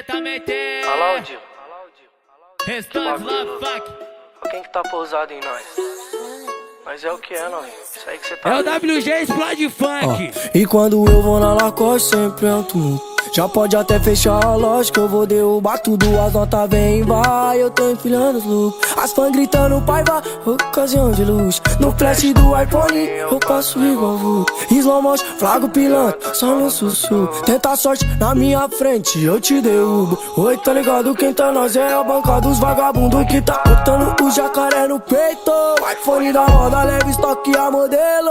diretamente. Fala, Aldinho. Restante lá, fuck. Olha quem que tá pousado em nós. Mas é o que é, não. Isso aí que você tá. É o. WG Explode Funk. E quando eu vou na Lacoste sempre é um tumulto Já pode até fechar a loja que eu vou derrubar tudo As notas vem e vai, eu tô empilhando os lucros As fãs gritando pai vai, ocasião de luz. No flash do iPhone eu passo igual vulto Slow motion, flago pilantra, só no sussurro Tenta a sorte na minha frente, eu te derrubo. Oi, tá ligado? Quem tá nós é a banca dos vagabundos Que tá botando o jacaré no peito. iPhone da roda, leve estoque a modelo.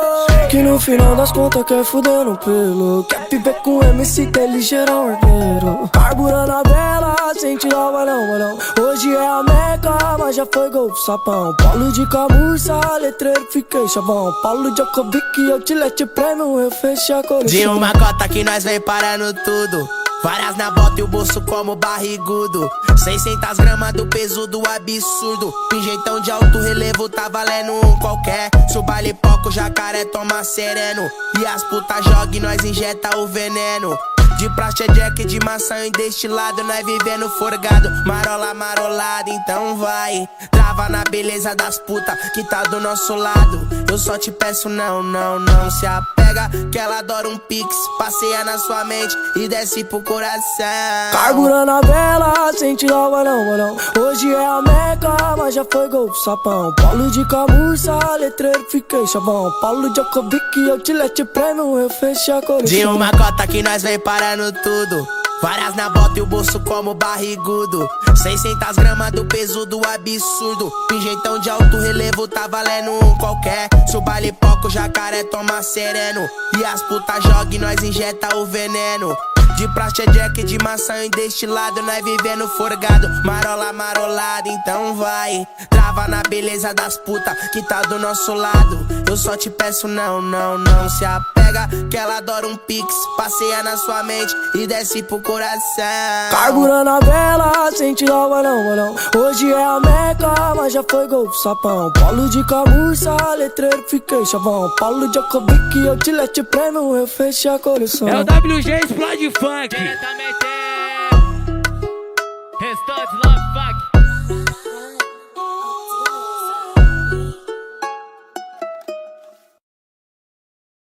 Que no final das contas quer fuder no pelo. Quer viver com MC, ter ligeirão herdeiro Carburando a vela, sem tirar balão, balão Hoje é a meca, mas já foi gol pro sapão Paulo de camurça, letreiro, fiquei chavão Paulo Djokovic, eu te lete prêmio, eu fechei a coleção De uma cota que nós vem parando tudo. Várias na bota e o bolso como barrigudo. 600 gramas do peso do absurdo. Pinjeitão de alto relevo tá valendo um qualquer. Se o baile poco, jacaré toma sereno. E as putas joga e nós injeta o veneno. De praxe é jack, de maçã e destilado Nós vivendo forgado, marola marolada Então vai, trava na beleza das putas Que tá do nosso lado. Eu só te peço não, não, não Se apega, que ela adora um pix. Passeia na sua mente e desce pro coração. Carburando a vela, sem tirar balão, balão Hoje é a meca, mas já foi gol pro sapão. Paulo de camurça, letreiro, fiquei chavão. Paulo Djokovic, eu te lete prêmio, eu fechei a coleção De uma cota que nós vem parando tudo. Várias na bota e o bolso como barrigudo. 600 gramas do peso do absurdo. Pinjeitão de alto relevo tá valendo um qualquer. Se o baile poco, jacaré toma sereno. E as putas joga e nós injeta o veneno. De praxe é jack, de maçã e destilado Nós vivendo forgado, marola marolada Então vai, trava na beleza das putas Que tá do nosso lado Eu só te peço não, não, não Se apega, que ela adora um pix. Passeia na sua mente e desce pro coração. Carburando a vela, sem tirar balão, balão Hoje é a meca, mas já foi gol pro sapão. Paulo de camurça, letreiro, fiquei chavão. Paulo Djokovic, eu te lete prêmio, eu fechei a coleção. É o WG Explode Funk. Diretamente.